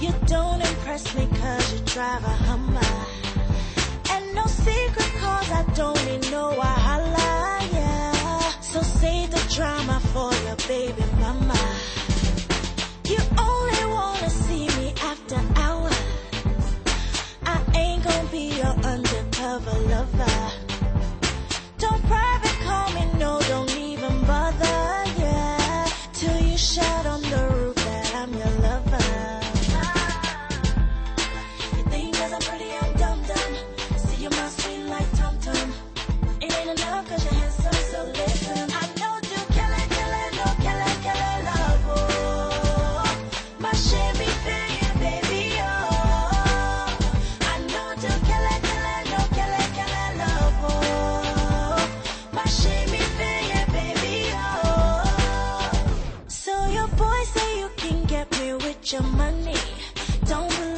You don't impress me cause you drive a Hummer. And no secret cause I don't need no I holla, yeah. So save the drama for your baby mama. You only wanna see me after hours. I ain't gonna be your undercover lover. your money. Don't believe